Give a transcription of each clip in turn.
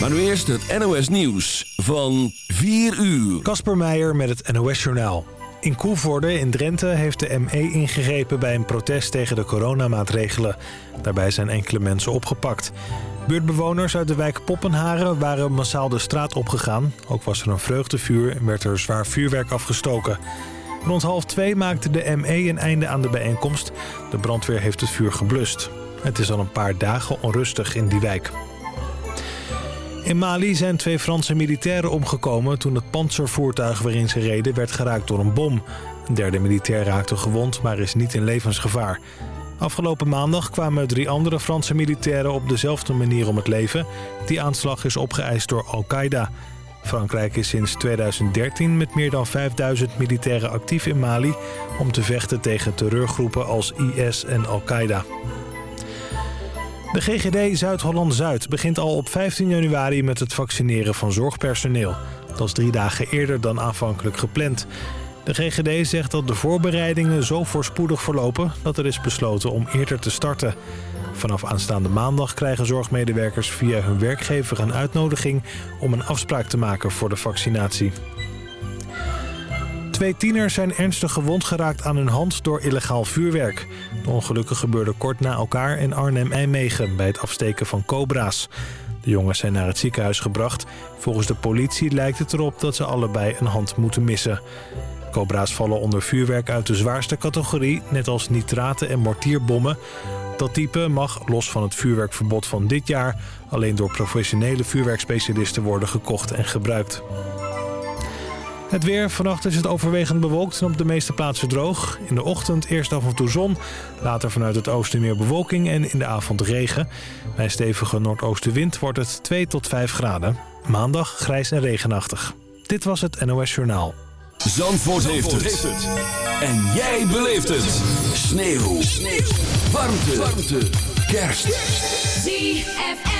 Maar nu eerst het NOS Nieuws van 4 uur. Kasper Meijer met het NOS Journaal. In Koevoorde in Drenthe heeft de ME ingegrepen bij een protest tegen de coronamaatregelen. Daarbij zijn enkele mensen opgepakt. Buurtbewoners uit de wijk Poppenharen waren massaal de straat opgegaan. Ook was er een vreugdevuur en werd er zwaar vuurwerk afgestoken. Rond half twee maakte de ME een einde aan de bijeenkomst. De brandweer heeft het vuur geblust. Het is al een paar dagen onrustig in die wijk. In Mali zijn twee Franse militairen omgekomen toen het panzervoertuig waarin ze reden werd geraakt door een bom. Een derde militair raakte gewond, maar is niet in levensgevaar. Afgelopen maandag kwamen drie andere Franse militairen op dezelfde manier om het leven. Die aanslag is opgeëist door Al-Qaeda. Frankrijk is sinds 2013 met meer dan 5000 militairen actief in Mali... om te vechten tegen terreurgroepen als IS en Al-Qaeda. De GGD Zuid-Holland-Zuid begint al op 15 januari met het vaccineren van zorgpersoneel. Dat is drie dagen eerder dan aanvankelijk gepland. De GGD zegt dat de voorbereidingen zo voorspoedig verlopen... dat er is besloten om eerder te starten. Vanaf aanstaande maandag krijgen zorgmedewerkers via hun werkgever een uitnodiging... om een afspraak te maken voor de vaccinatie. Twee tieners zijn ernstig gewond geraakt aan hun hand door illegaal vuurwerk. De ongelukken gebeurden kort na elkaar in Arnhem-Eimegen bij het afsteken van cobra's. De jongens zijn naar het ziekenhuis gebracht. Volgens de politie lijkt het erop dat ze allebei een hand moeten missen. Cobra's vallen onder vuurwerk uit de zwaarste categorie, net als nitraten en mortierbommen. Dat type mag, los van het vuurwerkverbod van dit jaar... alleen door professionele vuurwerkspecialisten worden gekocht en gebruikt. Het weer. Vannacht is het overwegend bewolkt en op de meeste plaatsen droog. In de ochtend eerst af en toe zon. Later vanuit het oosten meer bewolking en in de avond regen. Bij stevige noordoostenwind wordt het 2 tot 5 graden. Maandag grijs en regenachtig. Dit was het NOS Journaal. Zandvoort, heeft, het. En jij beleeft het. Sneeuw. Sneeuw. Warmte. Warmte. Kerst. ZFM.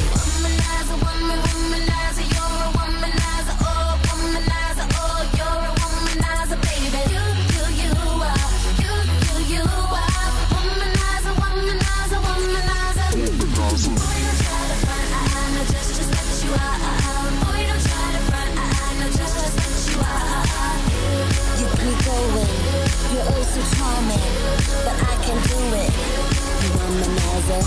You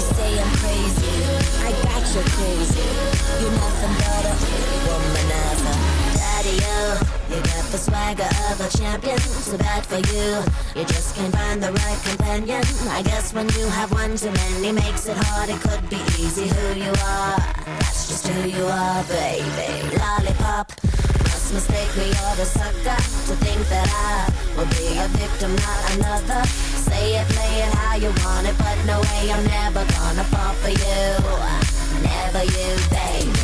say I'm crazy, I got you crazy. You're nothing but a womanizer. Daddy, oh. You got the swagger of a champion, so bad for you. You just can't find the right companion. I guess when you have one too many, makes it hard. It could be easy who you are. That's just who you are, baby. Lollipop mistake me, you're the sucker To think that I will be a victim, not another. Say it, play it how you want it But no way, I'm never gonna fall for you. Never you, baby.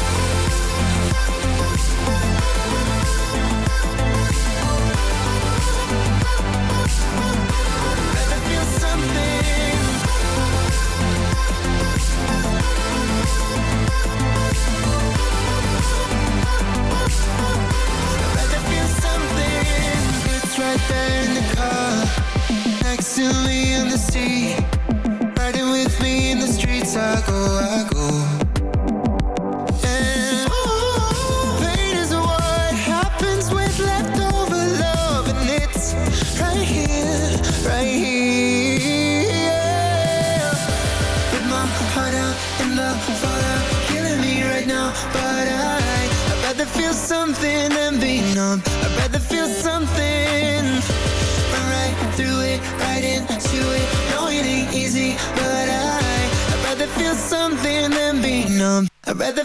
Right there in the car, next to me in the seat, numb. I'd rather.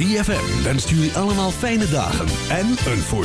ZFM wenst jullie allemaal fijne dagen en een voor